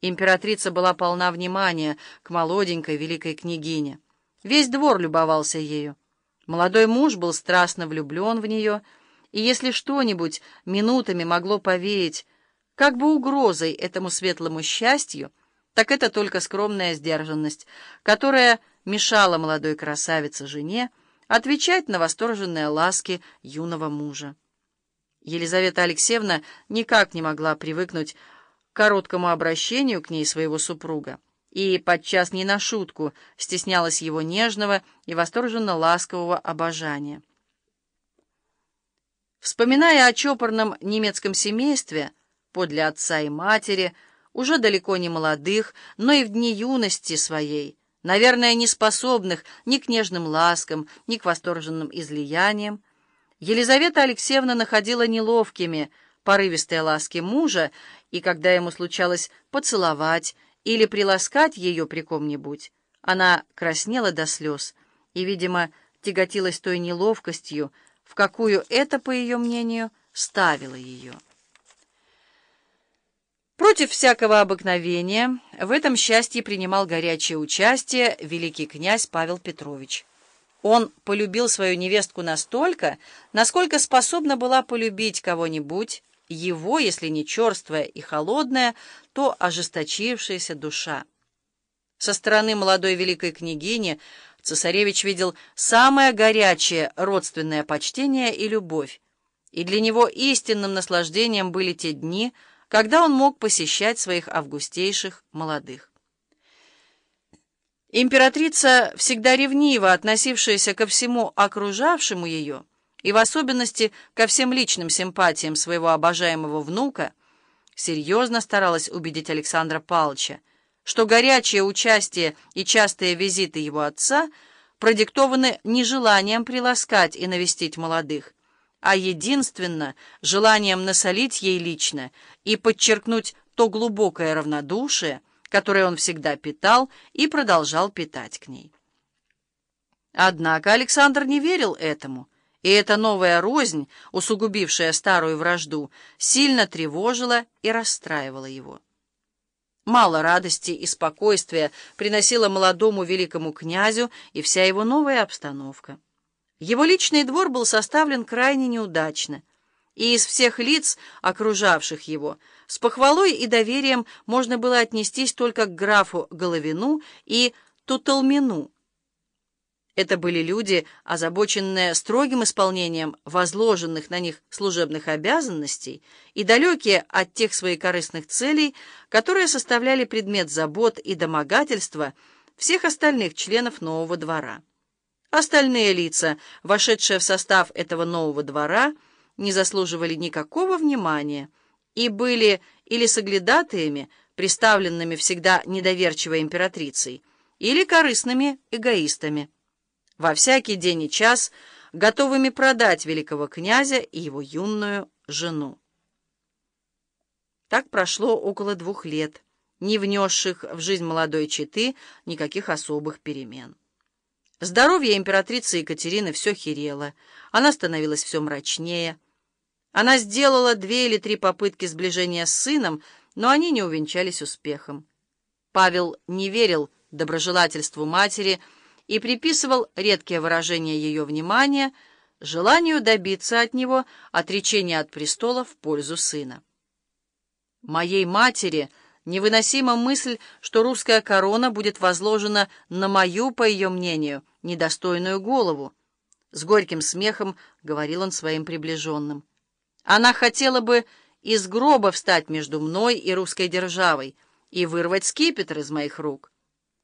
Императрица была полна внимания к молоденькой великой княгине. Весь двор любовался ею. Молодой муж был страстно влюблен в нее, и если что-нибудь минутами могло повеять, как бы угрозой этому светлому счастью, так это только скромная сдержанность, которая мешала молодой красавице-жене отвечать на восторженные ласки юного мужа. Елизавета Алексеевна никак не могла привыкнуть короткому обращению к ней своего супруга и подчас не на шутку стеснялась его нежного и восторженно ласкового обожания. Вспоминая о чопорном немецком семействе подле отца и матери, уже далеко не молодых, но и в дни юности своей, наверное, не способных ни к нежным ласкам, ни к восторженным излияниям, Елизавета Алексеевна находила неловкими порывистые ласки мужа, и когда ему случалось поцеловать или приласкать ее при ком-нибудь, она краснела до слез и, видимо, тяготилась той неловкостью, в какую это, по ее мнению, ставило ее. Против всякого обыкновения в этом счастье принимал горячее участие великий князь Павел Петрович. Он полюбил свою невестку настолько, насколько способна была полюбить кого-нибудь, его, если не черствая и холодная, то ожесточившаяся душа. Со стороны молодой великой княгини цесаревич видел самое горячее родственное почтение и любовь, и для него истинным наслаждением были те дни, когда он мог посещать своих августейших молодых. Императрица, всегда ревниво относившаяся ко всему окружавшему ее, и в особенности ко всем личным симпатиям своего обожаемого внука, серьезно старалась убедить Александра Павловича, что горячее участие и частые визиты его отца продиктованы не желанием приласкать и навестить молодых, а единственно желанием насолить ей лично и подчеркнуть то глубокое равнодушие, которое он всегда питал и продолжал питать к ней. Однако Александр не верил этому, и эта новая рознь, усугубившая старую вражду, сильно тревожила и расстраивала его. Мало радости и спокойствия приносила молодому великому князю и вся его новая обстановка. Его личный двор был составлен крайне неудачно, и из всех лиц, окружавших его, с похвалой и доверием можно было отнестись только к графу Головину и Туталмину. Это были люди, озабоченные строгим исполнением возложенных на них служебных обязанностей и далекие от тех своих корыстных целей, которые составляли предмет забот и домогательства всех остальных членов нового двора. Остальные лица, вошедшие в состав этого нового двора, не заслуживали никакого внимания – и были или соглядатаями, приставленными всегда недоверчивой императрицей, или корыстными эгоистами. Во всякий день и час готовыми продать великого князя и его юную жену. Так прошло около двух лет, не внесших в жизнь молодой четы никаких особых перемен. Здоровье императрицы Екатерины все херело, она становилась все мрачнее, она сделала две или три попытки сближения с сыном, но они не увенчались успехом. Павел не верил доброжелательству матери и приписывал редкие выражения ее внимания желанию добиться от него отречения от престола в пользу сына. Моей матери невыносима мысль, что русская корона будет возложена на мою, по ее мнению, недостойную голову. С горьким смехом говорил он своим приближенным. Она хотела бы из гроба встать между мной и русской державой и вырвать скипетр из моих рук.